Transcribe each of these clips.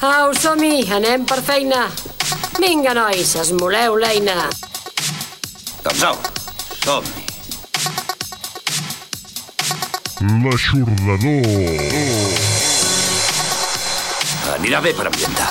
Au, som-hi, anem per feina. Vinga, nois, esmoleu l'eina. Doncs au, som-hi. L'aixordador. Anirà bé per ambientar.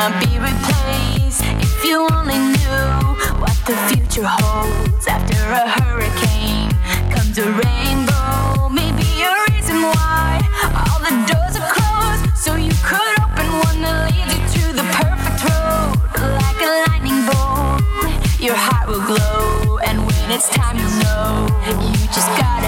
cannot be replaced. If you only knew what the future holds after a hurricane comes a rainbow. Maybe a reason why all the doors are closed, so you could open one that leads you to the perfect road. Like a lightning bolt, your heart will glow, and when it's time, you know you just gotta.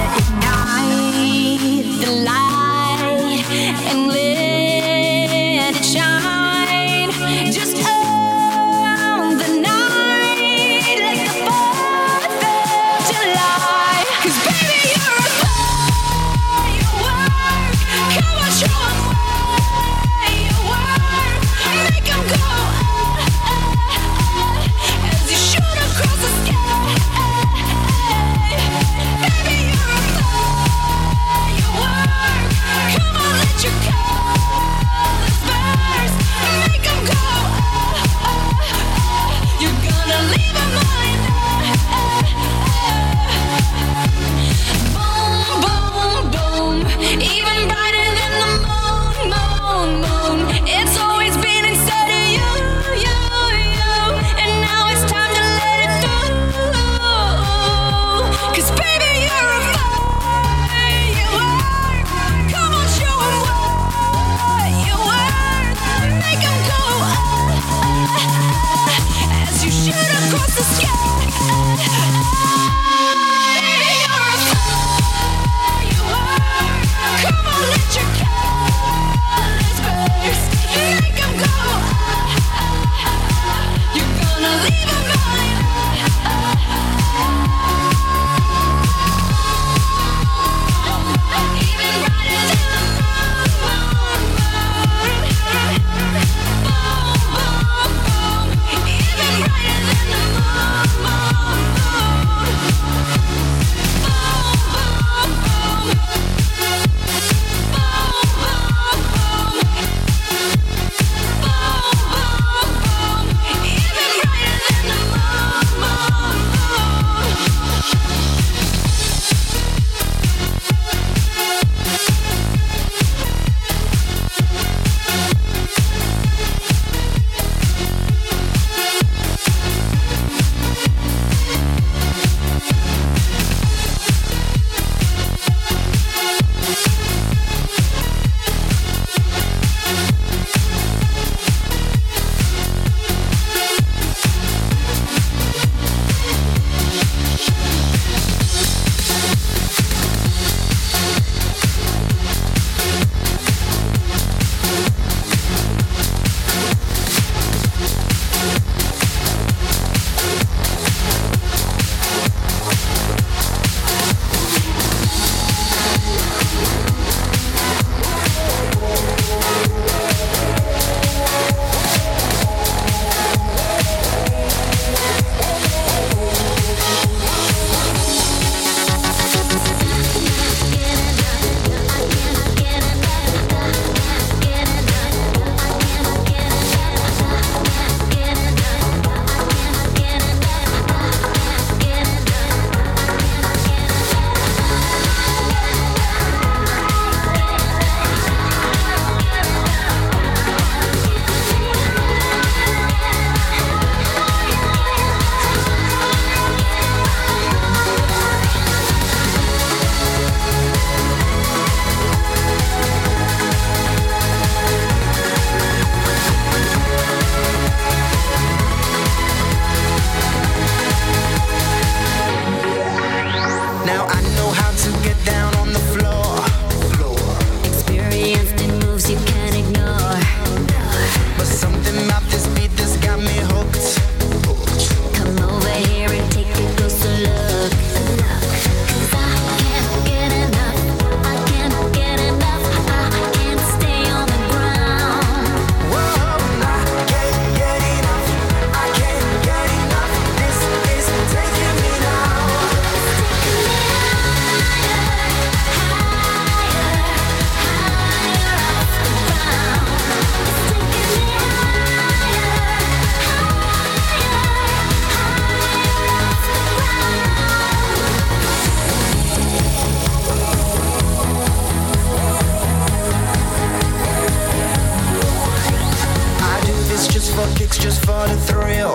just for the thrill.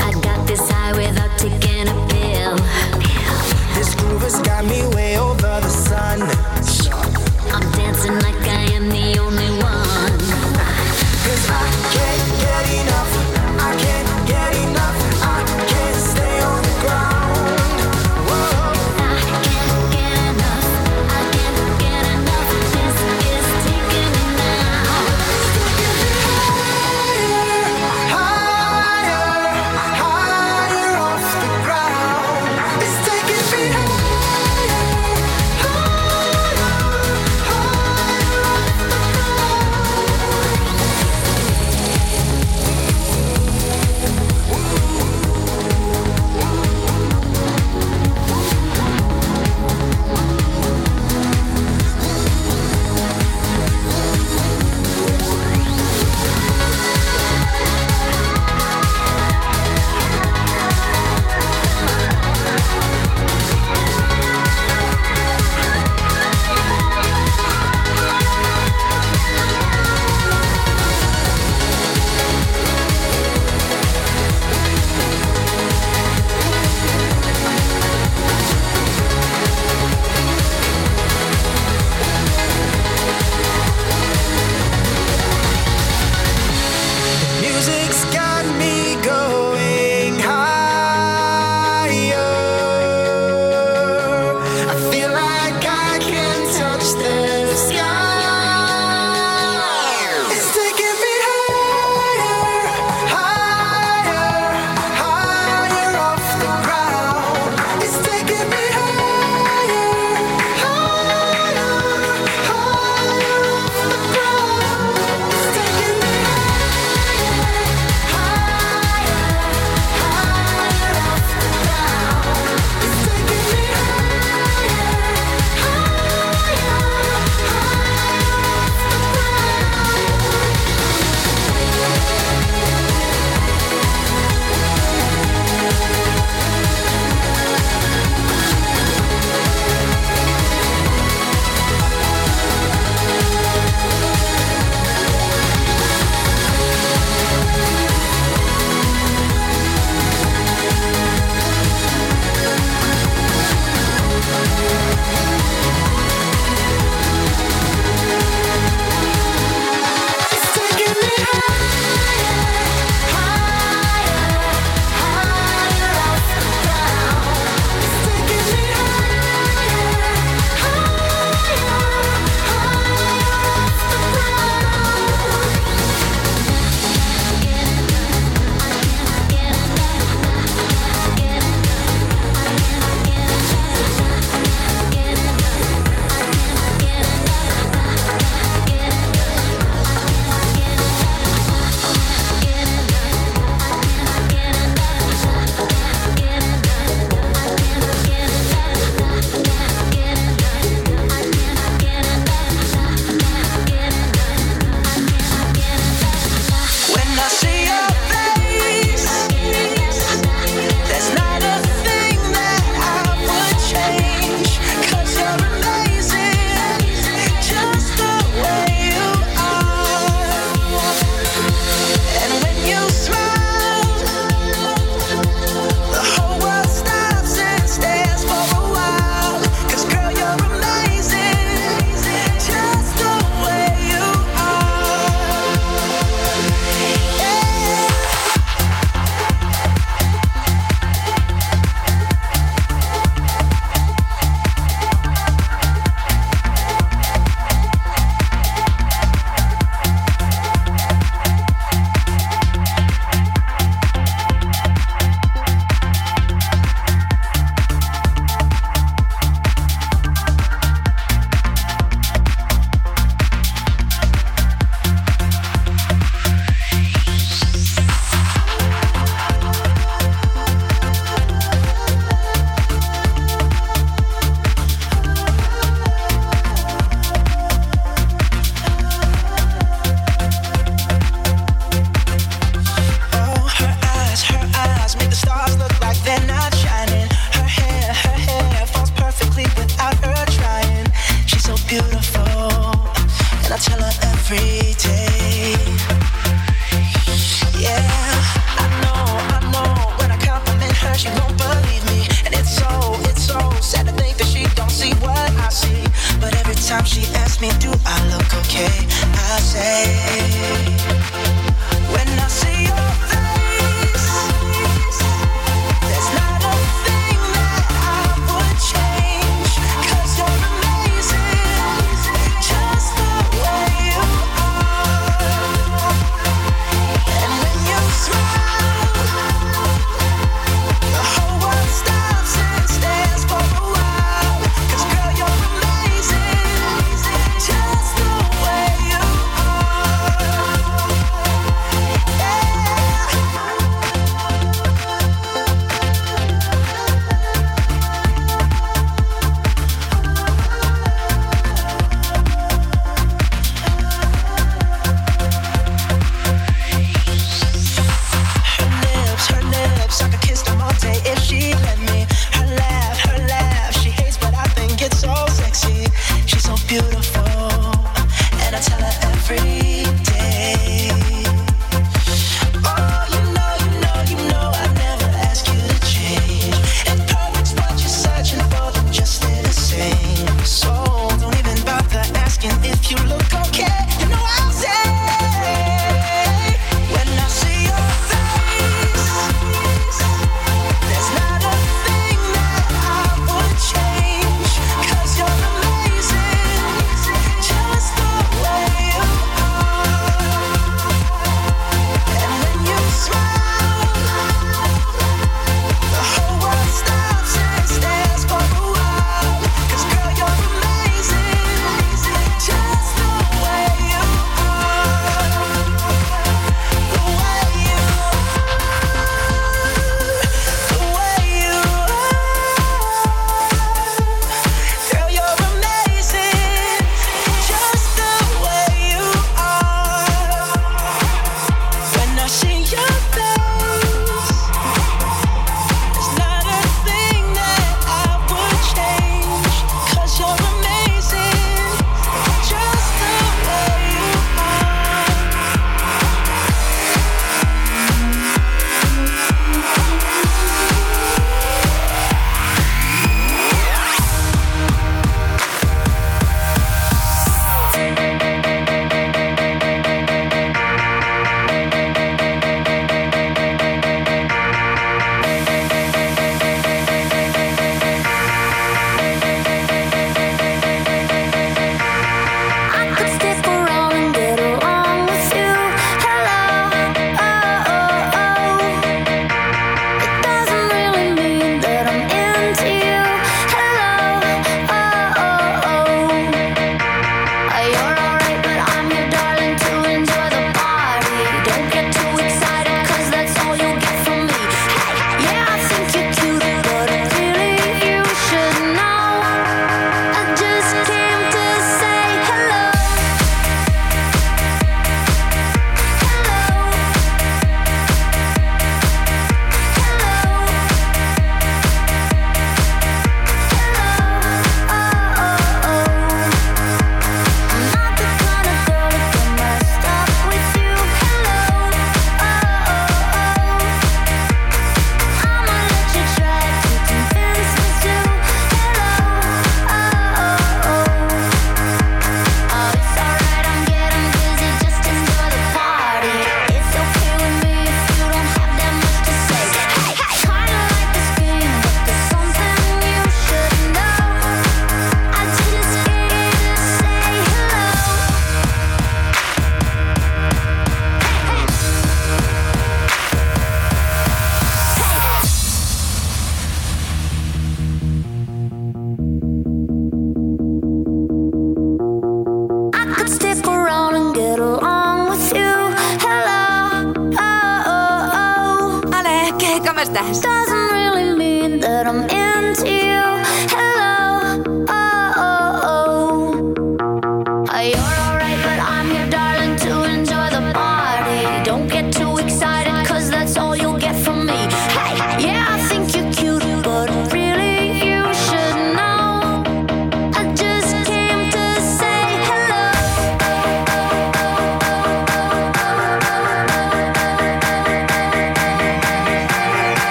I got this high without taking a pill. This groove has got me way over the sun. I'm dancing like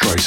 ba-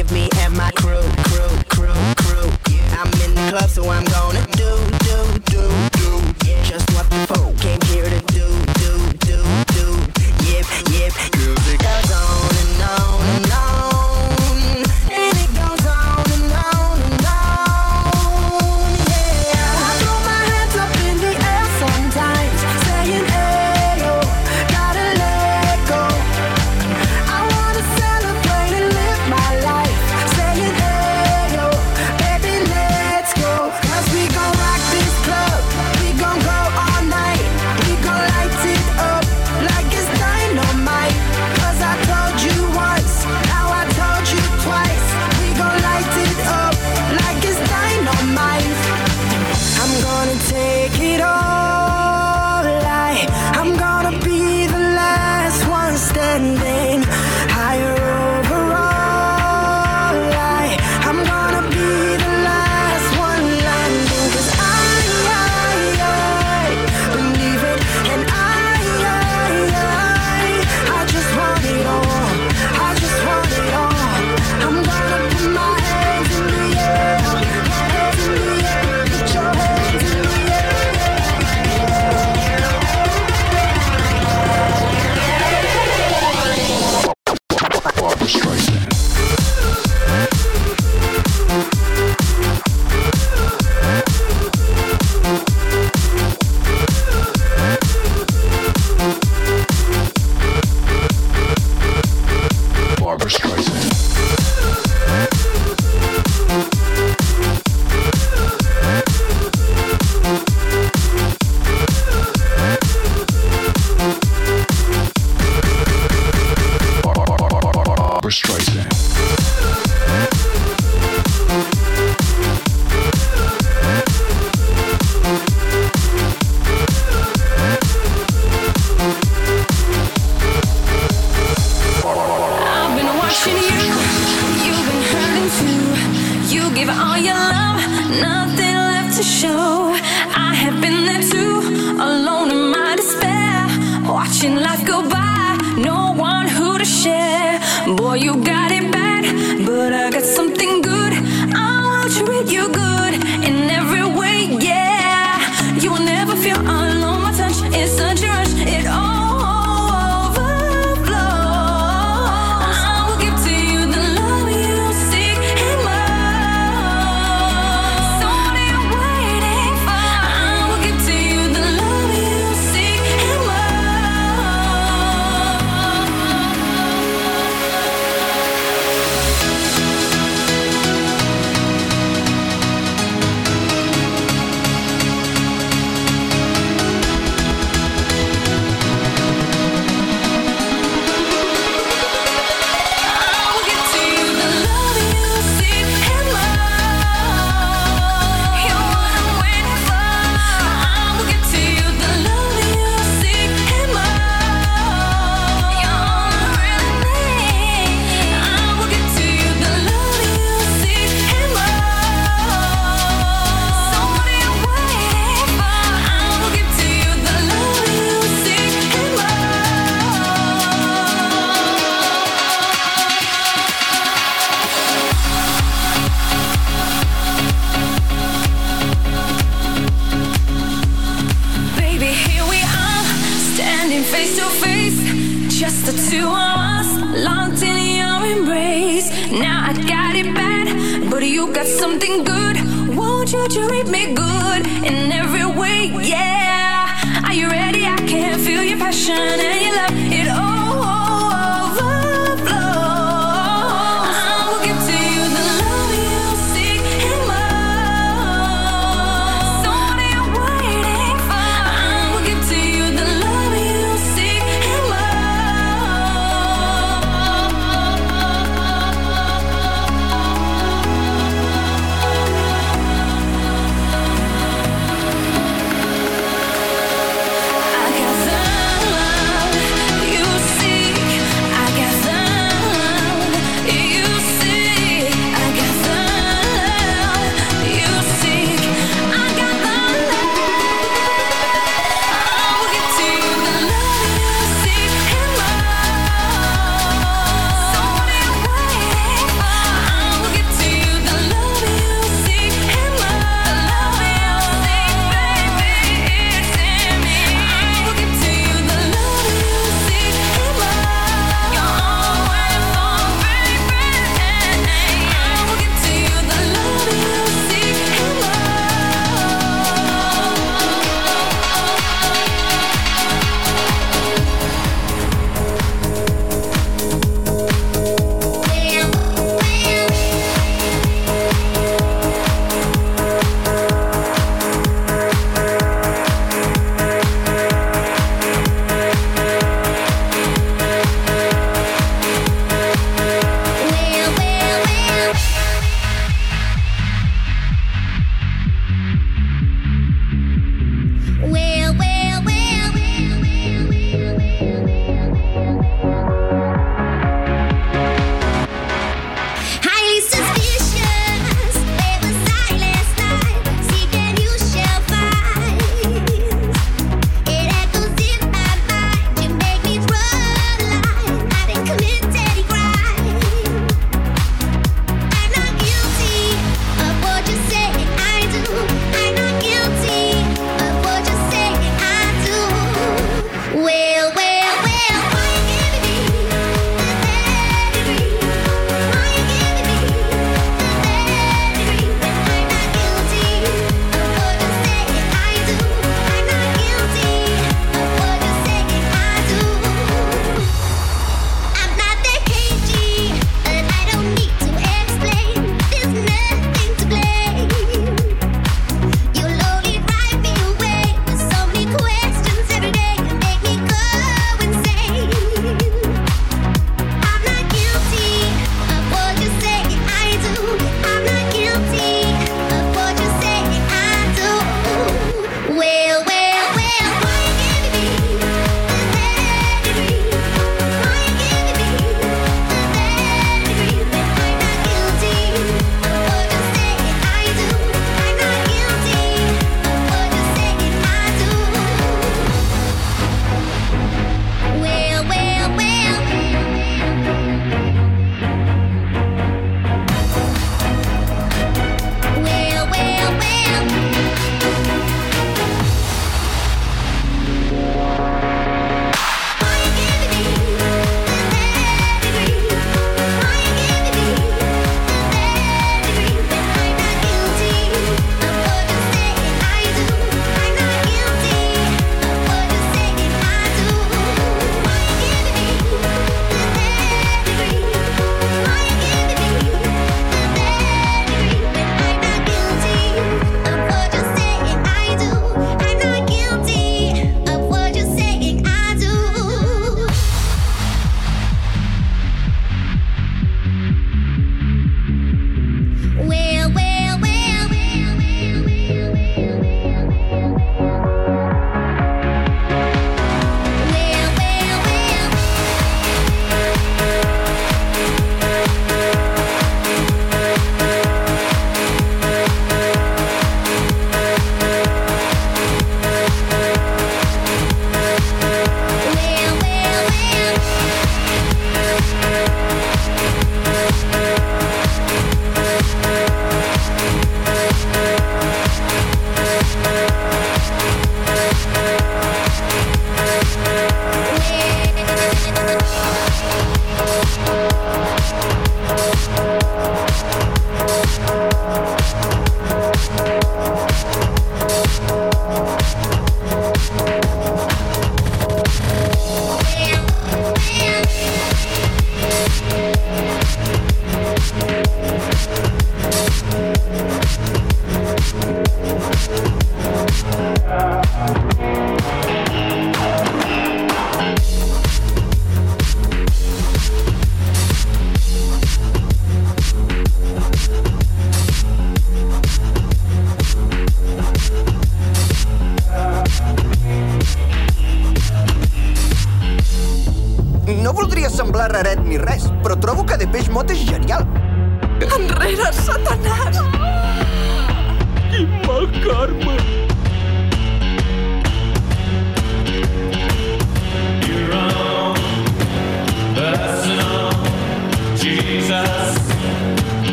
wave me and my crew, crew, crew, crew. I'm in the club, so I'm gonna Streisand.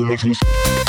I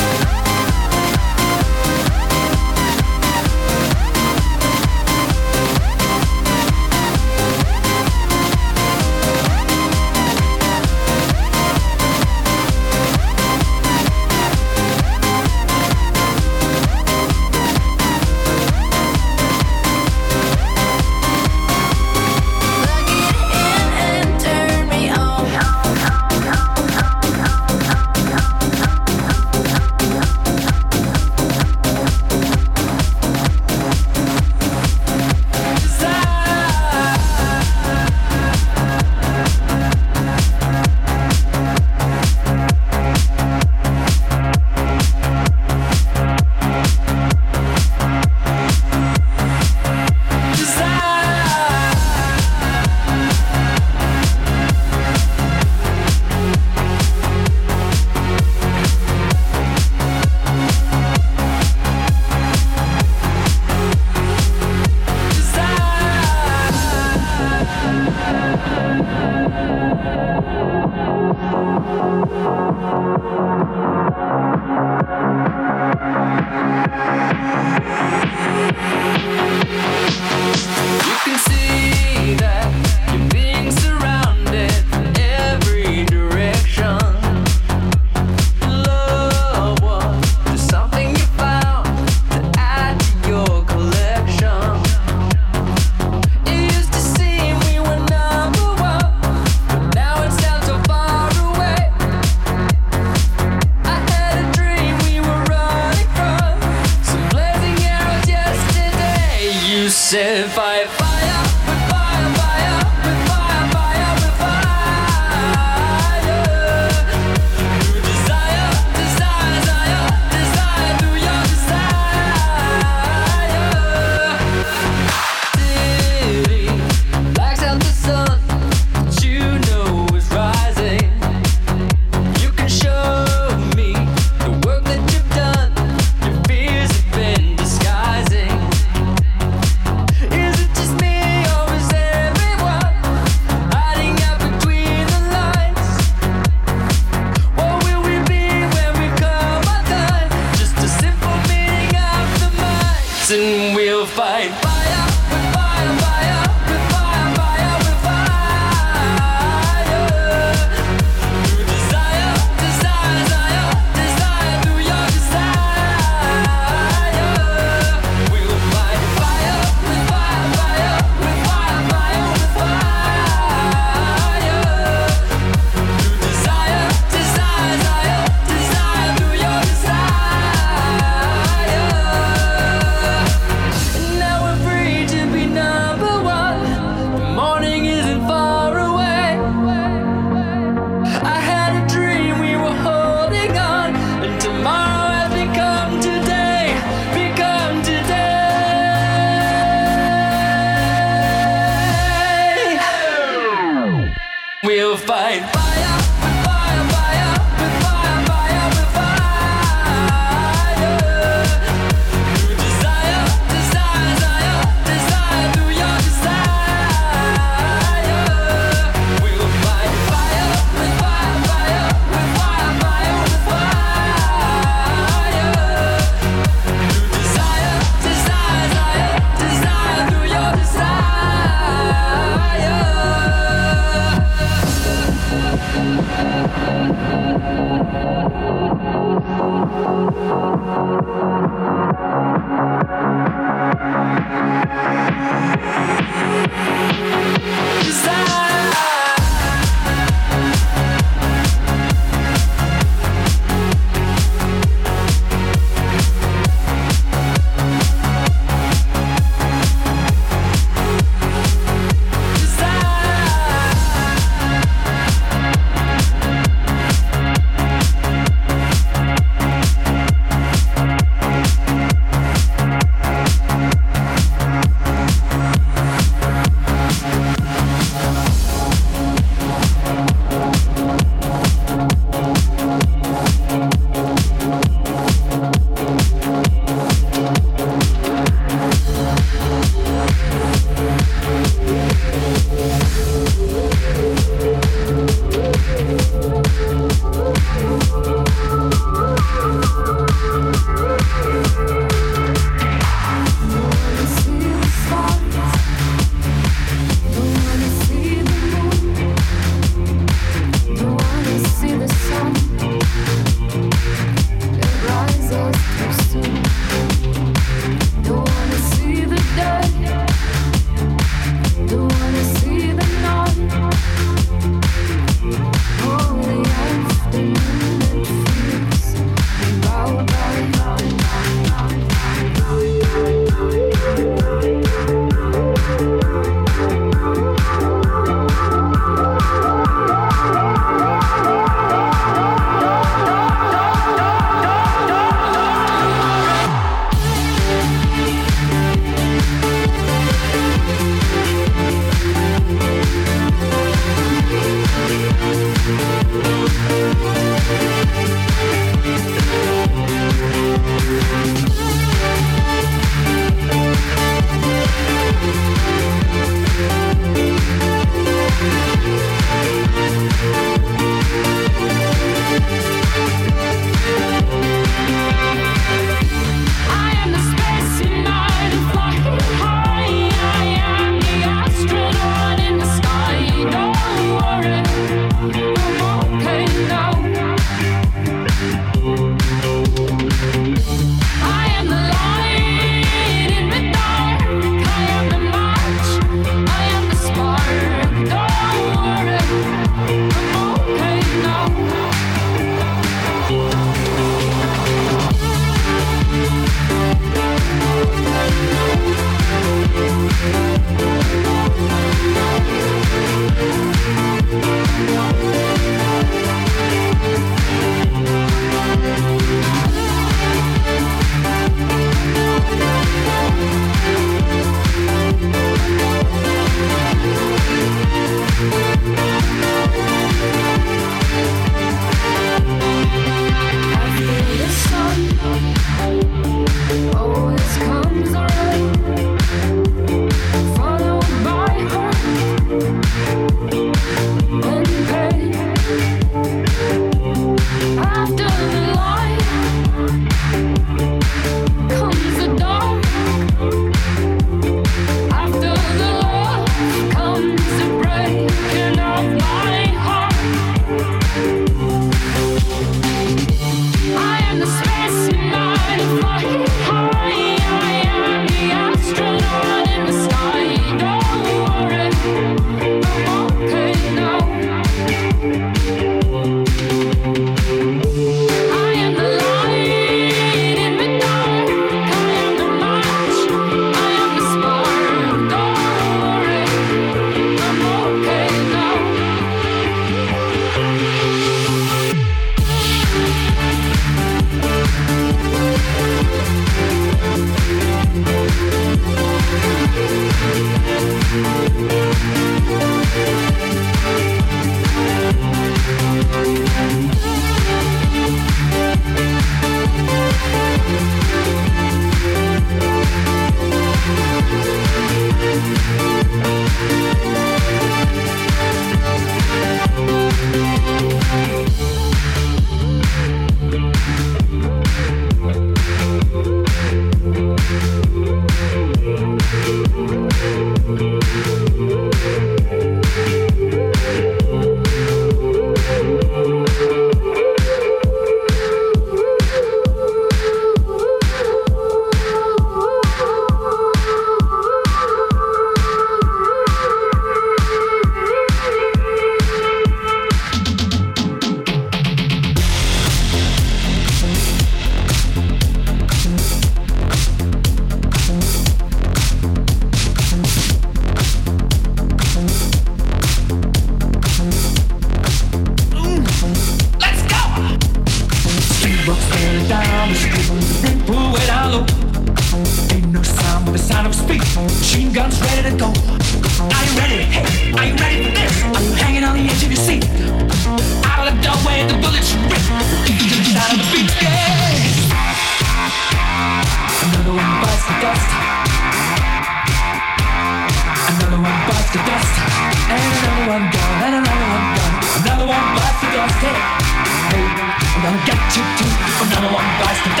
Get it. I got to do another one bites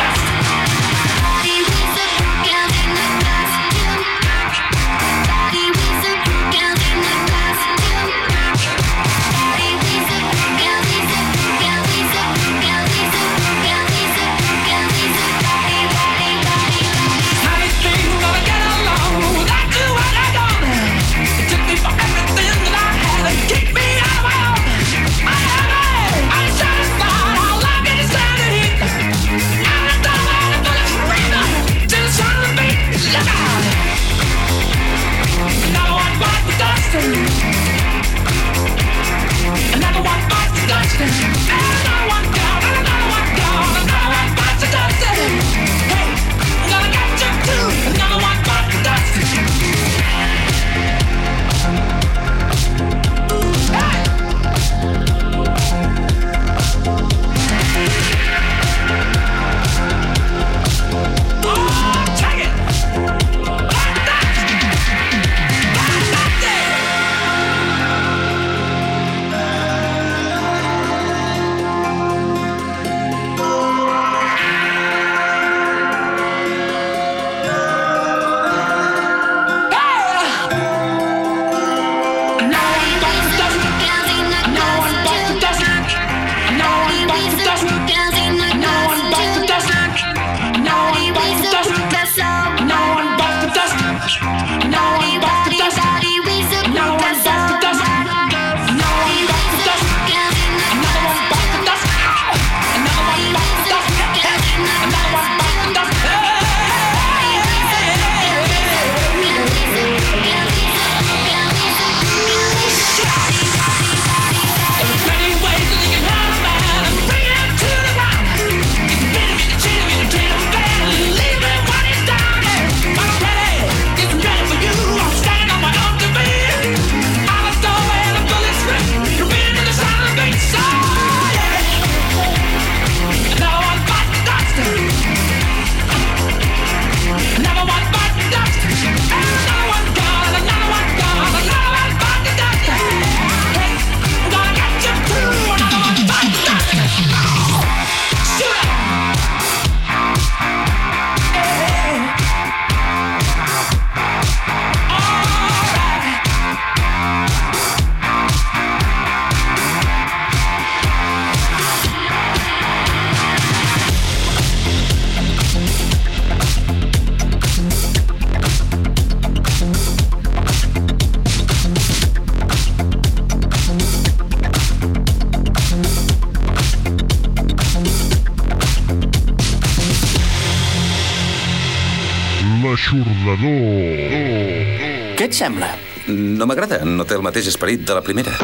no té el mateix esperit de la primera.